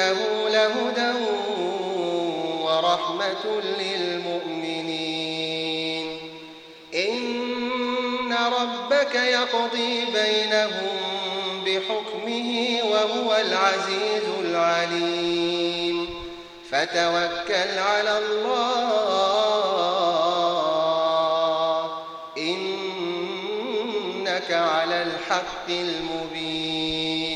وإنه لهدى ورحمة للمؤمنين. إن ربك يقضي بينهم بحكمه وهو العزيز العليم. فتوكل على الله. إنك على الحق المبين.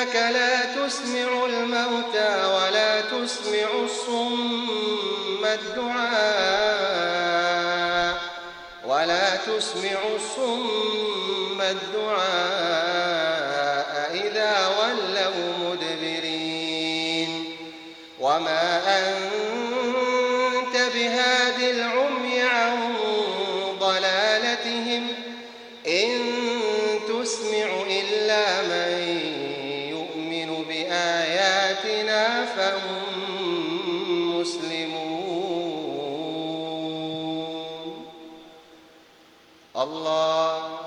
إنك لا تسمع الموتى ولا تسمع الصم الدعاء ولا تسمع الصم الدعاء إذا ولوا مدبرين. وما الله